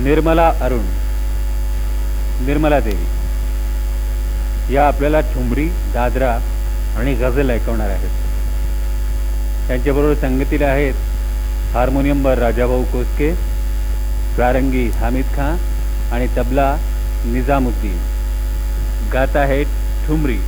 निर्मला अरुण. निर्मला देवी. या आपल्याला ठुमरी दादरा आणि गझल ऐकवणार आहेत. त्यांच्याबरोबर संगतीला आहेत हार्मोनियमवर राजाभाऊ कोसके प्रारंगी हामिद खां आणि तबला निजामुद्दीन. गात आहेत ठुमरी.